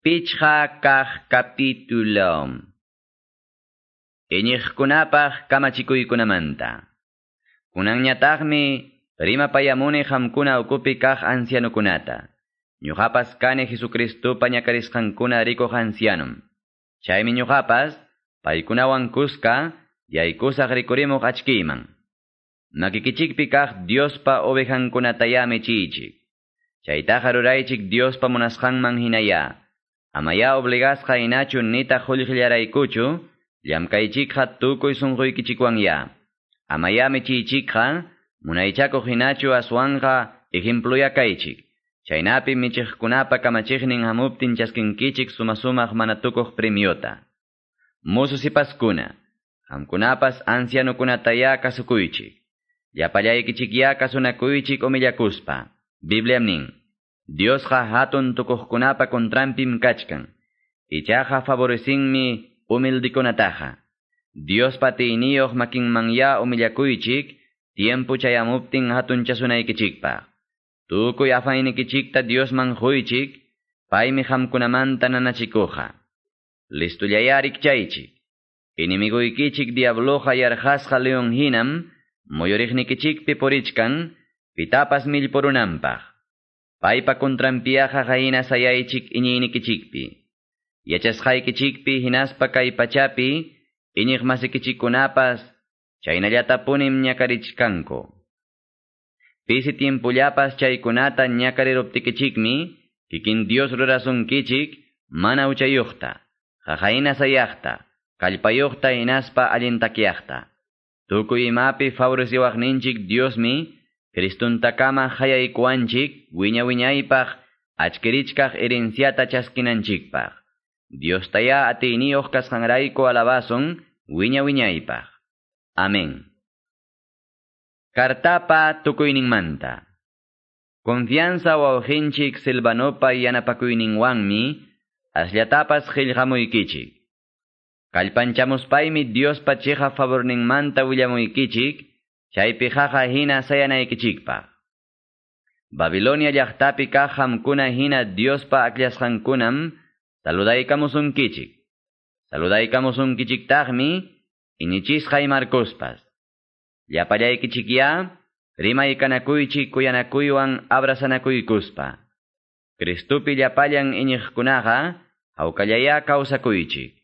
Pichha kah capítulo. Iñiqkunapaq kamachikuykunamanta. Kunanñataqmi rimapayamuni hamkuna ukupi kaq ancianukunata. Ñuqapas kani Jesucristupa ñakarisqankuna rikuq ancianum. Chaymi ñuqapas paykunawan kuska yaykusaq rikurimuq achkiyman. Makikichikpi kaq Diospa ovejankunataya michichik. Chaytaqa ruraychik Diospa munasqanman hinaya. Amaya obligasqa inachu nita qullqillaraykuchu, llamkaychikqa tukuy sunquykichikwanya. Amaya michiychikqa, munaychakuq hinachu aswanqa ejemploya kaychik. Chaynapi michiqkunapa kamachiqnin hamuptin chaskinkichik sumasumaq mana tukuq premiota. Mususipaskuna, hamkunapas ancianukunataya kasukuychik. Llapallaykichikya kasunakuychik umillakuspa. Biblia nin. Diosqa hatun tukuqkunapa kontrampim kachkan. Ichaqa favoresinmi humildikunataqa. Diospa tiyniyuq makinmanya umillakuychik, tiempo chayamuptin hatun chasunaykichikpaq. Tukuy afaynikichikta Diosman huychik, paymi hamkunamanta nanachikuqa. Listullayarik chaychik. Inimiguykichik diabloqa yarjasqa leon hinam, moyoriknikichikpi porichkan, pitapas millporunanpaq. Paypa kontrampiaqa hayna sayaychik iñiynikichikpi. Yachasqaykichikpi hinaspa kay pachapi, iñiq masikichikunapas, chaynallatapunim ñakarichkanku. Pisi tiempullapas chaykunata ñakariruptikichikmi, kikin Dios rurasunkichik, mana uchayuqta, jajayna sayaqta, kallpayuqta hinaspa allintakiaqta. Tukuy imapi favoreciwaqninchik Diosmi, Kristuntakama hayaykuanchik, wiña wiñaypaq, achkirichkaq herenciata chaskinanchikpaq. Dios taya atiniyuq kasqanrayku alabasun, wiña wiñaypaq. Amén. Kartapa tukuyninmanta. Confianza wawqinchik silvanopa yanapakuyninwanmi, asllatapas qillqamuykichik. Kallpanchamuspaymi Diospa chiqa favorninmanta willamuykichik, chaypi jaja hina sayanaykichikpaq. Babilonia llaqtapi kaq hamkuna hina Diospa akllashqankunam saludaykamusunkichik. Saludaykamusunkichiktaqmi inichisqay Marcospas. Llapallaykichikya rimaykanakuychik kuyanakuywan abrasanakuykuspa. Kristupi llapallan iñiqkunaqa hawkallaya kawsakuychik.